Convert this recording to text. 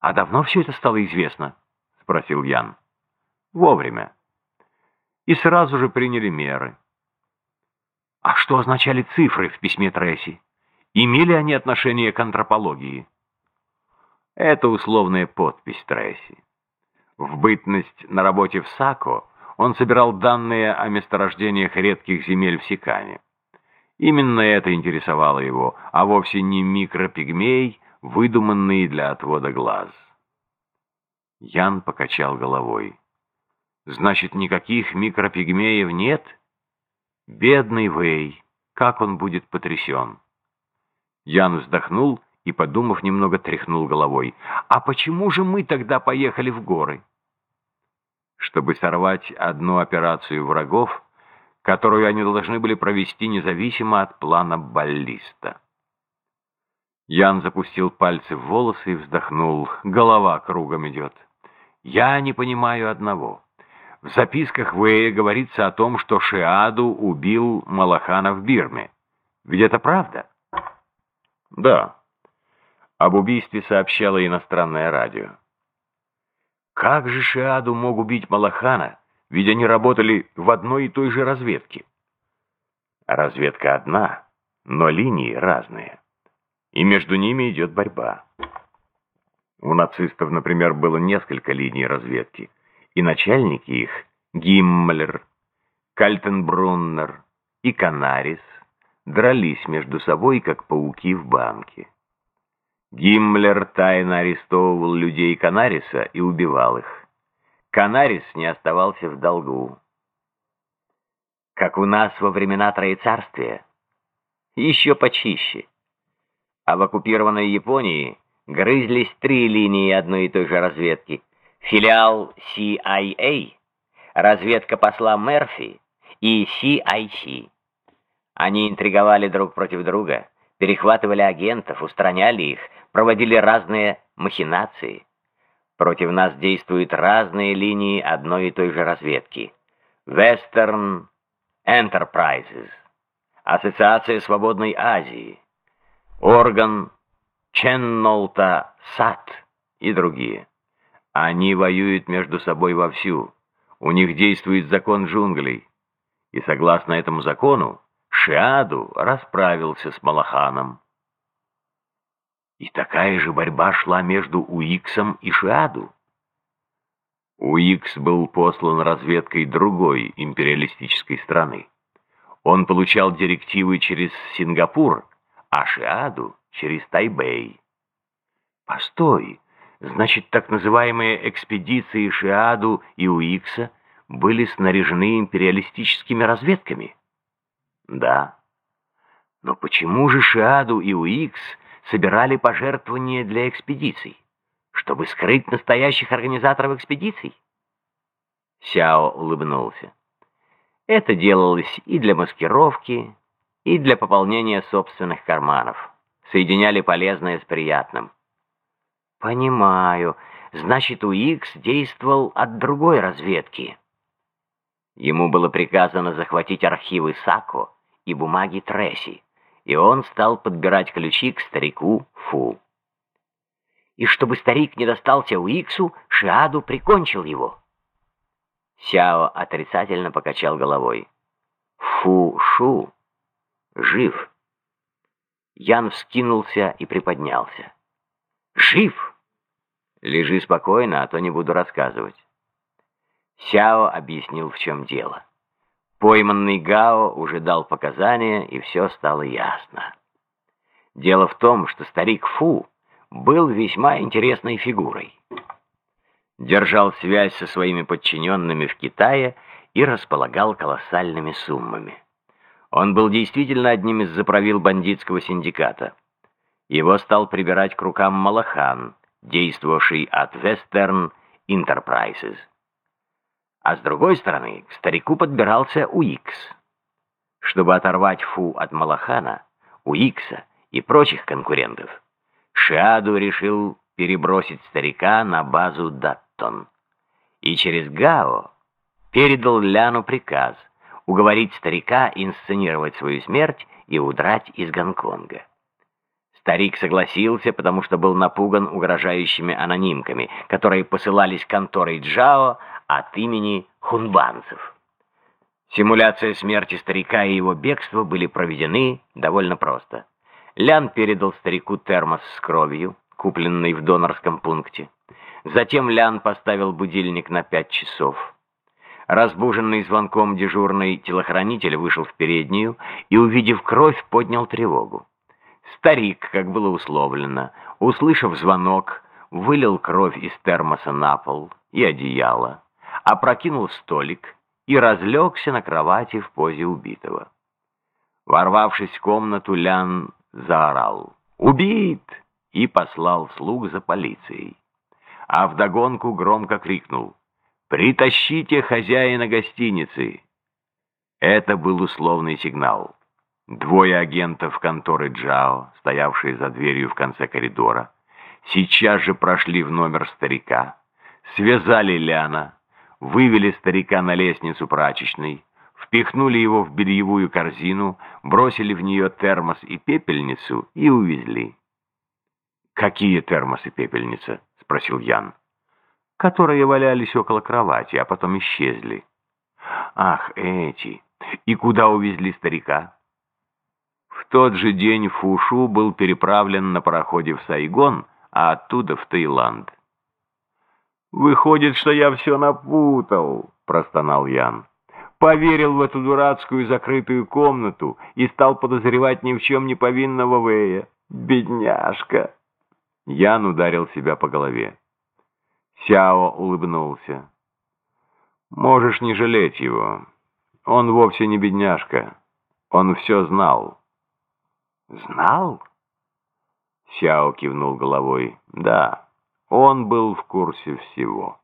«А давно все это стало известно?» — спросил Ян. «Вовремя. И сразу же приняли меры». «А что означали цифры в письме Тресси? Имели они отношение к антропологии?» «Это условная подпись Тресси. В бытность на работе в САКО он собирал данные о месторождениях редких земель в Сикане. Именно это интересовало его, а вовсе не микропигмей, выдуманный для отвода глаз. Ян покачал головой. «Значит, никаких микропигмеев нет? Бедный Вэй, как он будет потрясен!» Ян вздохнул и, подумав, немного тряхнул головой. «А почему же мы тогда поехали в горы?» «Чтобы сорвать одну операцию врагов, которую они должны были провести независимо от плана баллиста». Ян запустил пальцы в волосы и вздохнул. Голова кругом идет. «Я не понимаю одного. В записках Вэя говорится о том, что Шиаду убил Малахана в Бирме. Ведь это правда?» «Да», об убийстве сообщало иностранное радио. Как же Шиаду мог убить Малахана, ведь они работали в одной и той же разведке? Разведка одна, но линии разные. И между ними идет борьба. У нацистов, например, было несколько линий разведки, и начальники их, Гиммлер, Кальтенбруннер и Канарис, дрались между собой, как пауки в банке. Гиммлер тайно арестовывал людей Канариса и убивал их. Канарис не оставался в долгу. Как у нас во времена Троецарствия. Еще почище. А в оккупированной Японии грызлись три линии одной и той же разведки. Филиал CIA, разведка посла Мерфи и CIC. Они интриговали друг против друга, перехватывали агентов, устраняли их, проводили разные махинации. Против нас действуют разные линии одной и той же разведки. Western Enterprises, Ассоциация Свободной Азии, Орган Ченнолта Сат и другие. Они воюют между собой вовсю. У них действует закон джунглей. И согласно этому закону, Шиаду расправился с Малаханом. И такая же борьба шла между Уиксом и Шиаду. Уикс был послан разведкой другой империалистической страны. Он получал директивы через Сингапур, а Шиаду через Тайбэй. Постой, значит, так называемые экспедиции Шиаду и Уикса были снаряжены империалистическими разведками? Да. Но почему же Шиаду и Уикс собирали пожертвования для экспедиций, чтобы скрыть настоящих организаторов экспедиций? Сяо улыбнулся. Это делалось и для маскировки, и для пополнения собственных карманов. Соединяли полезное с приятным. Понимаю. Значит, Уикс действовал от другой разведки. Ему было приказано захватить архивы Сако и бумаги Тресси и он стал подбирать ключи к старику Фу. И чтобы старик не достался Уиксу, Шиаду прикончил его. Сяо отрицательно покачал головой. Фу-шу, жив. Ян вскинулся и приподнялся. Жив! Лежи спокойно, а то не буду рассказывать. Сяо объяснил, в чем дело. Пойманный Гао уже дал показания, и все стало ясно. Дело в том, что старик Фу был весьма интересной фигурой. Держал связь со своими подчиненными в Китае и располагал колоссальными суммами. Он был действительно одним из заправил бандитского синдиката. Его стал прибирать к рукам Малахан, действовавший от Western Enterprises. А с другой стороны, к старику подбирался Уикс. Чтобы оторвать Фу от Малахана, Уикса и прочих конкурентов, Шиаду решил перебросить старика на базу Даттон. И через Гао передал Ляну приказ уговорить старика инсценировать свою смерть и удрать из Гонконга. Старик согласился, потому что был напуган угрожающими анонимками, которые посылались конторой Джао от имени хунбанцев. Симуляция смерти старика и его бегства были проведены довольно просто. Лян передал старику термос с кровью, купленный в донорском пункте. Затем Лян поставил будильник на пять часов. Разбуженный звонком дежурный телохранитель вышел в переднюю и, увидев кровь, поднял тревогу. Старик, как было условлено, услышав звонок, вылил кровь из термоса на пол и одеяло, опрокинул столик и разлегся на кровати в позе убитого. Ворвавшись в комнату, Лян заорал «Убит!» и послал слуг за полицией. А вдогонку громко крикнул «Притащите хозяина гостиницы!» Это был условный сигнал. Двое агентов конторы Джао, стоявшие за дверью в конце коридора, сейчас же прошли в номер старика, связали Ляна, вывели старика на лестницу прачечной, впихнули его в бельевую корзину, бросили в нее термос и пепельницу и увезли. «Какие термос и пепельница?» — спросил Ян. «Которые валялись около кровати, а потом исчезли». «Ах, эти! И куда увезли старика?» тот же день Фушу был переправлен на пароходе в Сайгон, а оттуда в Таиланд. «Выходит, что я все напутал», — простонал Ян. «Поверил в эту дурацкую закрытую комнату и стал подозревать ни в чем не повинного Вэя. Бедняжка!» Ян ударил себя по голове. Сяо улыбнулся. «Можешь не жалеть его. Он вовсе не бедняжка. Он все знал». «Знал?» Сяо кивнул головой. «Да, он был в курсе всего».